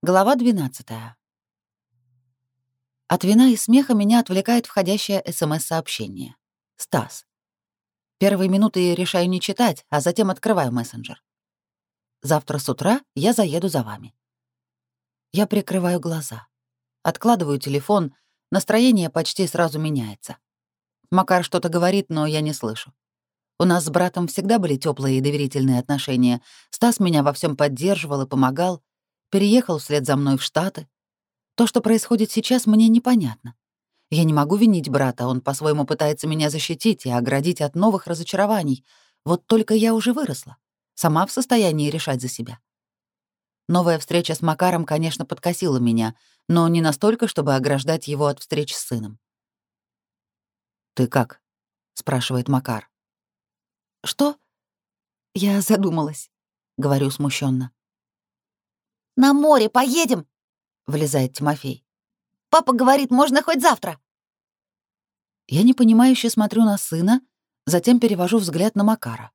Глава 12. От вина и смеха меня отвлекает входящее СМС-сообщение. Стас. Первые минуты решаю не читать, а затем открываю мессенджер. Завтра с утра я заеду за вами. Я прикрываю глаза. Откладываю телефон, настроение почти сразу меняется. Макар что-то говорит, но я не слышу. У нас с братом всегда были теплые и доверительные отношения. Стас меня во всем поддерживал и помогал, переехал вслед за мной в Штаты. То, что происходит сейчас, мне непонятно. Я не могу винить брата, он по-своему пытается меня защитить и оградить от новых разочарований. Вот только я уже выросла, сама в состоянии решать за себя. Новая встреча с Макаром, конечно, подкосила меня, но не настолько, чтобы ограждать его от встреч с сыном. «Ты как?» — спрашивает Макар. «Что?» Я задумалась, — говорю смущенно. «На море поедем!» — влезает Тимофей. «Папа говорит, можно хоть завтра!» Я непонимающе смотрю на сына, затем перевожу взгляд на Макара.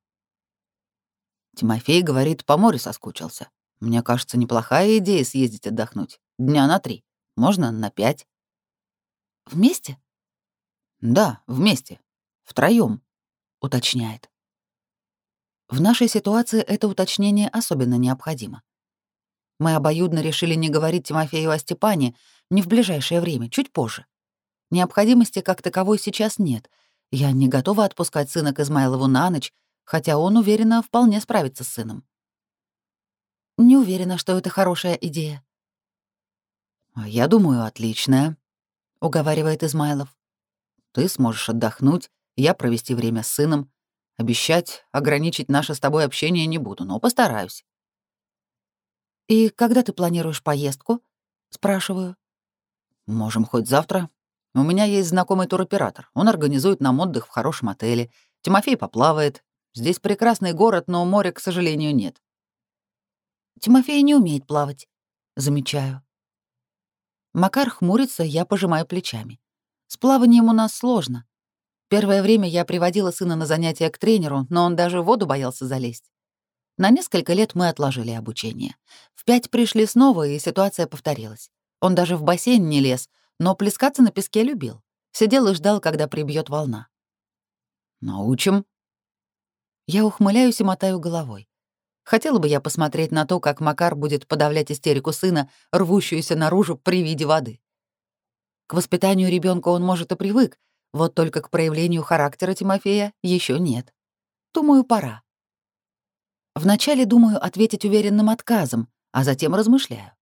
Тимофей говорит, по морю соскучился. Мне кажется, неплохая идея съездить отдохнуть. Дня на три. Можно на пять. Вместе? Да, вместе. Втроем, уточняет. В нашей ситуации это уточнение особенно необходимо. Мы обоюдно решили не говорить Тимофею о Степане не в ближайшее время, чуть позже. Необходимости как таковой сейчас нет. Я не готова отпускать сына к Измайлову на ночь, хотя он уверенно вполне справится с сыном. Не уверена, что это хорошая идея. «А «Я думаю, отличная», — уговаривает Измайлов. «Ты сможешь отдохнуть, я провести время с сыном. Обещать ограничить наше с тобой общение не буду, но постараюсь». «И когда ты планируешь поездку?» — спрашиваю. «Можем хоть завтра. У меня есть знакомый туроператор. Он организует нам отдых в хорошем отеле. Тимофей поплавает. Здесь прекрасный город, но моря, к сожалению, нет». «Тимофей не умеет плавать», — замечаю. Макар хмурится, я пожимаю плечами. С плаванием у нас сложно. Первое время я приводила сына на занятия к тренеру, но он даже в воду боялся залезть. На несколько лет мы отложили обучение. В пять пришли снова, и ситуация повторилась. Он даже в бассейн не лез, но плескаться на песке любил. Сидел и ждал, когда прибьет волна. «Научим». Я ухмыляюсь и мотаю головой. Хотела бы я посмотреть на то, как Макар будет подавлять истерику сына, рвущуюся наружу при виде воды. К воспитанию ребенка он, может, и привык, вот только к проявлению характера Тимофея еще нет. Думаю, пора. Вначале думаю ответить уверенным отказом, а затем размышляю.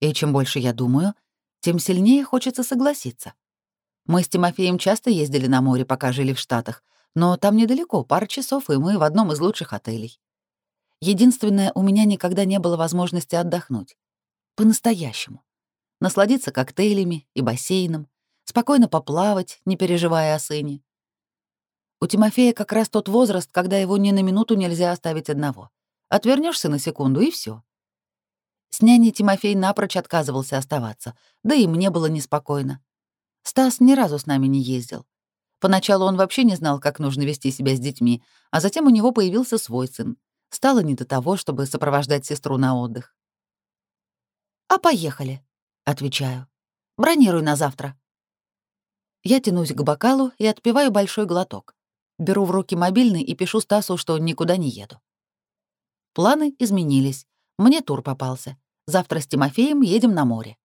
И чем больше я думаю, тем сильнее хочется согласиться. Мы с Тимофеем часто ездили на море, пока жили в Штатах, но там недалеко, пара часов, и мы в одном из лучших отелей. Единственное, у меня никогда не было возможности отдохнуть. По-настоящему. Насладиться коктейлями и бассейном, спокойно поплавать, не переживая о сыне. У Тимофея как раз тот возраст, когда его ни на минуту нельзя оставить одного. Отвернешься на секунду, и все. С няней Тимофей напрочь отказывался оставаться, да и мне было неспокойно. Стас ни разу с нами не ездил. Поначалу он вообще не знал, как нужно вести себя с детьми, а затем у него появился свой сын. Стало не до того, чтобы сопровождать сестру на отдых. «А поехали», — отвечаю. «Бронируй на завтра». Я тянусь к бокалу и отпиваю большой глоток. Беру в руки мобильный и пишу Стасу, что никуда не еду. Планы изменились. Мне тур попался. Завтра с Тимофеем едем на море.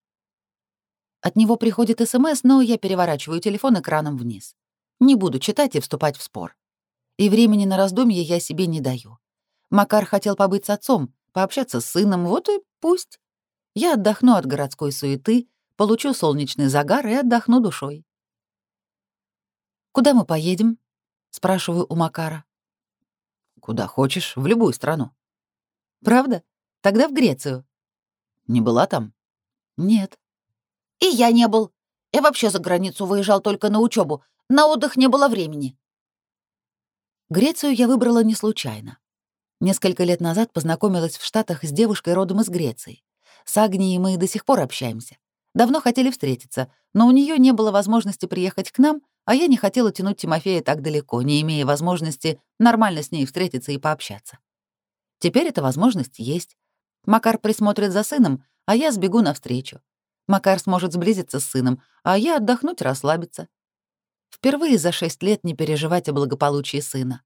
От него приходит СМС, но я переворачиваю телефон экраном вниз. Не буду читать и вступать в спор. И времени на раздумье я себе не даю. Макар хотел побыть с отцом, пообщаться с сыном, вот и пусть. Я отдохну от городской суеты, получу солнечный загар и отдохну душой. «Куда мы поедем?» — спрашиваю у Макара. «Куда хочешь, в любую страну». «Правда? Тогда в Грецию». «Не была там?» «Нет». «И я не был. Я вообще за границу выезжал только на учебу. На отдых не было времени». Грецию я выбрала не случайно. Несколько лет назад познакомилась в Штатах с девушкой родом из Греции. С Агнией мы до сих пор общаемся. Давно хотели встретиться, но у нее не было возможности приехать к нам, а я не хотела тянуть Тимофея так далеко, не имея возможности нормально с ней встретиться и пообщаться. Теперь эта возможность есть. Макар присмотрит за сыном, а я сбегу навстречу. Макар сможет сблизиться с сыном, а я отдохнуть, расслабиться. Впервые за шесть лет не переживать о благополучии сына.